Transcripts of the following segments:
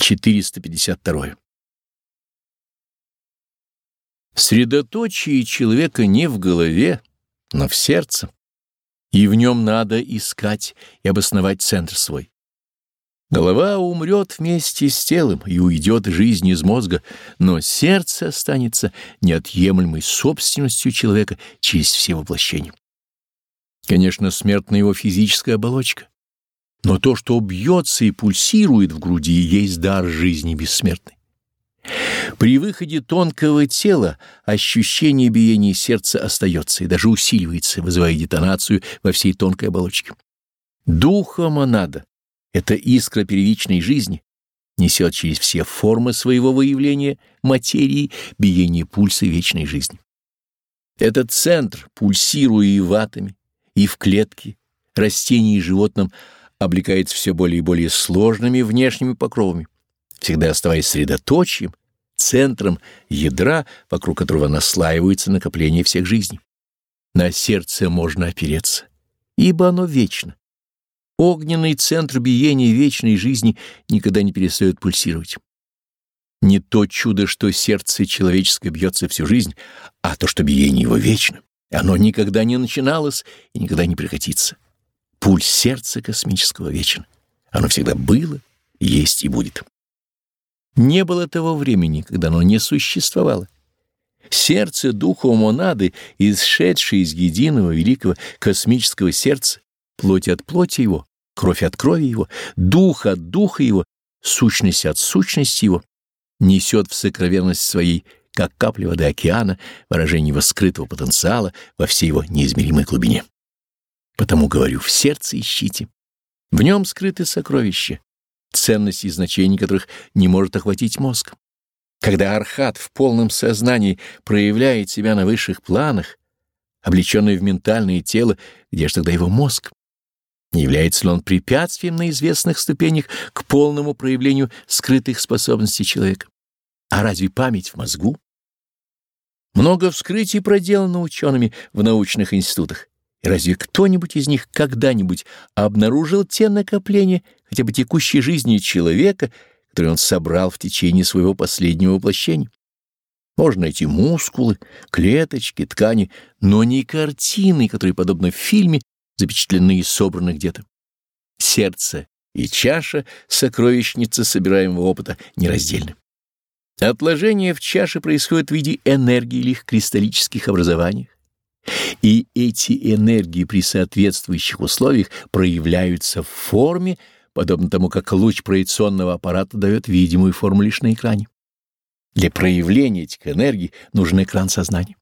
452. Средоточие человека не в голове, но в сердце, и в нем надо искать и обосновать центр свой. Голова умрет вместе с телом и уйдет жизнь из мозга, но сердце останется неотъемлемой собственностью человека через все воплощения. Конечно, смертна его физическая оболочка, но то, что бьется и пульсирует в груди, есть дар жизни бессмертной. При выходе тонкого тела ощущение биения сердца остается и даже усиливается, вызывая детонацию во всей тонкой оболочке. Духа монада — это искра первичной жизни, несет через все формы своего выявления материи биение пульса вечной жизни. Этот центр, пульсируя и в атоме, и в клетке, растении и животном, облекается все более и более сложными внешними покровами, всегда оставаясь средоточием, центром ядра, вокруг которого наслаивается накопление всех жизней. На сердце можно опереться, ибо оно вечно. Огненный центр биения вечной жизни никогда не перестает пульсировать. Не то чудо, что сердце человеческое бьется всю жизнь, а то, что биение его вечно. Оно никогда не начиналось и никогда не прекратится. Пульс сердца космического вечен. Оно всегда было, есть и будет. Не было того времени, когда оно не существовало. Сердце духа монады, исшедшее из единого великого космического сердца, плоть от плоти его, кровь от крови его, дух от духа его, сущность от сущности его, несет в сокровенность своей, как капля воды океана, выражение его скрытого потенциала во всей его неизмеримой глубине. Потому говорю, в сердце ищите. В нем скрыты сокровища, ценность и значение которых не может охватить мозг. Когда архат в полном сознании проявляет себя на высших планах, облеченный в ментальное тело, где же тогда его мозг? Не является ли он препятствием на известных ступенях к полному проявлению скрытых способностей человека? А разве память в мозгу? Много вскрытий проделано учеными в научных институтах. Разве кто-нибудь из них когда-нибудь обнаружил те накопления хотя бы текущей жизни человека, которые он собрал в течение своего последнего воплощения? Можно найти мускулы, клеточки, ткани, но не картины, которые, подобно в фильме, запечатлены и собраны где-то. Сердце и чаша — сокровищница собираемого опыта нераздельны. Отложение в чаше происходит в виде энергии или их кристаллических образованиях. И эти энергии при соответствующих условиях проявляются в форме, подобно тому, как луч проекционного аппарата дает видимую форму лишь на экране. Для проявления этих энергий нужен экран сознания.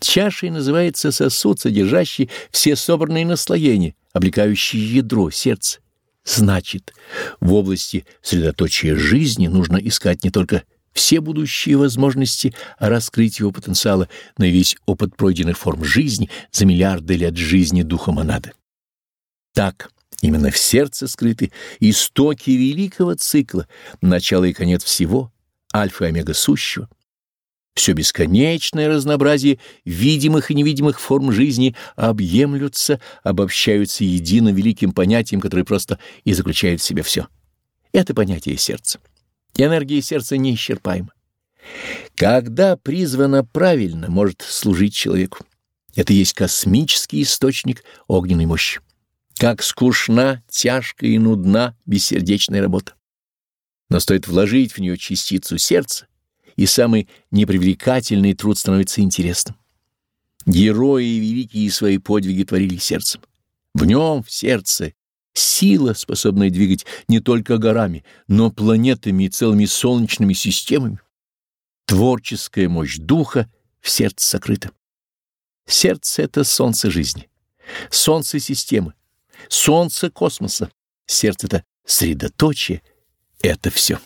Чашей называется сосуд, содержащий все собранные наслоения, облекающие ядро, сердце. Значит, в области средоточия жизни нужно искать не только все будущие возможности раскрыть его потенциала на весь опыт пройденных форм жизни за миллиарды лет жизни духа монады. Так, именно в сердце скрыты истоки великого цикла, начало и конец всего, альфа и омега сущего. Все бесконечное разнообразие видимых и невидимых форм жизни объемлются, обобщаются единым великим понятием, которое просто и заключает в себе все. Это понятие сердца. Энергия сердца неисчерпаема. Когда призвано правильно, может служить человеку. Это есть космический источник огненной мощи. Как скучна, тяжкая и нудна бессердечная работа. Но стоит вложить в нее частицу сердца, и самый непривлекательный труд становится интересным. Герои великие свои подвиги творили сердцем. В нем, в сердце, Сила, способная двигать не только горами, но планетами и целыми солнечными системами. Творческая мощь духа в сердце сокрыта. Сердце — это солнце жизни, солнце системы, солнце космоса. Сердце — это средоточие, это все.